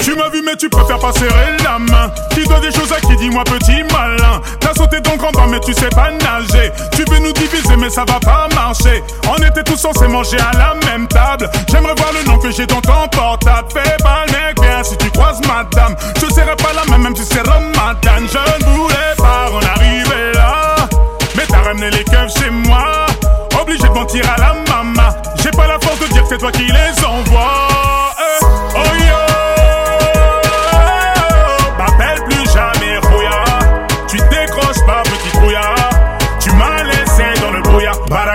Tu m'as vu mais tu préfères pas serrer la main. Qui doit des choses à qui dis-moi petit malin. T'as sauté le grand mais tu sais pas nager. Tu veux nous diviser mais ça va pas marcher. On était tous censés manger à la même table. J'aimerais voir le nom que j'ai dans ton portable. Fais pas le bien si tu croises madame Je serai pas la même même si c'est Ramadan. Je ne voulais pas en arriver là. Mais t'as ramené les keufs chez moi. Obligé de mentir à la maman. J'ai pas la force de dire que c'est toi qui les envoie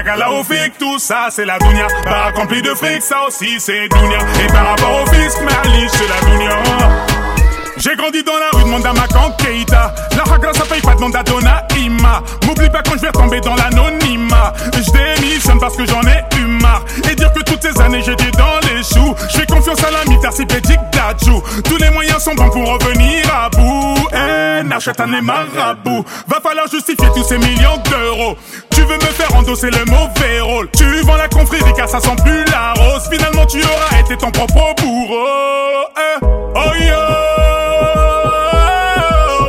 Barakala au fric, tout ça c'est la dounia Barak rempli de fric, ça aussi c'est dounia Et par rapport au fisc, Merlich c'est la dounia j'ai grandi dans la rue, demande à ma Keita. La hagra ça paye pas, demande à Donna Ima. M'oublie pas quand je vais tomber dans l'anonymat. Je démissionne parce que j'en ai eu marre. Et dire que toutes ces années j'étais dans les choux. Je fais confiance à la Tarcipédic d'Adjou. Tous les moyens sont bons pour revenir à bout. Eh, n'achète un marabout. Va falloir justifier tous ces millions d'euros. Tu veux me faire endosser le mauvais rôle. Tu vends la confrérie car ça sent plus la rose. Finalement tu auras été ton propre bourreau. Eh, oh yo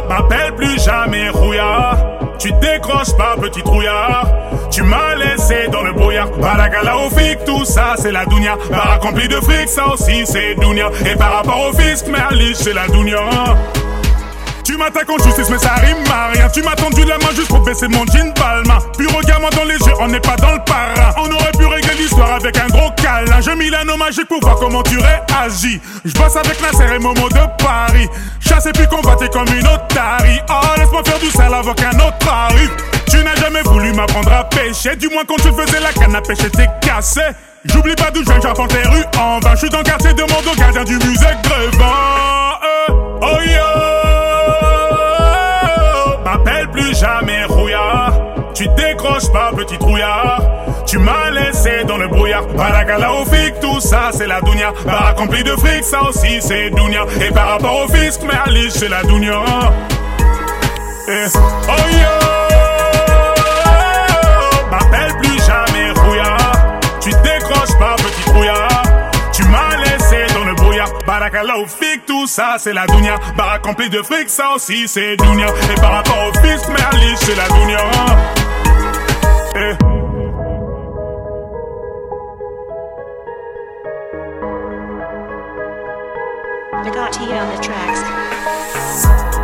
M'appelle plus jamais rouillard Tu décroches pas petit trouillard Tu m'as laissé dans le brouillard Baragala au fric, tout ça c'est la dounia Barak rempli de fric, ça aussi c'est dounia Et par rapport au fisc, Merlich c'est la dounia tu m'attaques en justice mais ça rime à rien. Tu m'as tendu la main juste pour baisser mon jean palma. Puis regarde-moi dans les yeux, on n'est pas dans le parrain On aurait pu régler l'histoire avec un gros câlin. Je mis l'anneau magique pour voir comment tu réagis. Je bosse avec Nasser et Momo de Paris. Chasse puis combattre comme une otarie. Oh laisse-moi faire du sale avant qu'un autre arrive. Tu n'as jamais voulu m'apprendre à pêcher. Du moins quand tu faisais la canne à pêcher t'es cassé. J'oublie pas d'où je viens, j'apprends les rues en vain. Je suis dans le quartier de Mondo, gardien du musée Grevin jamais rouillard. Tu décroches pas petit trouillard. Tu m'as laissé dans le brouillard. Baragala au fric, tout ça c'est la dounia. Barak rempli de fric, ça aussi c'est dounia. Et par rapport au fisc, Merlich c'est la dounia. Oh brouillard Barakala au fric, tout ça c'est la dounia Barak rempli de fric, ça aussi c'est dounia Et par rapport au fisc, Merlich c'est la dounia Eh. Nagati on the tracks.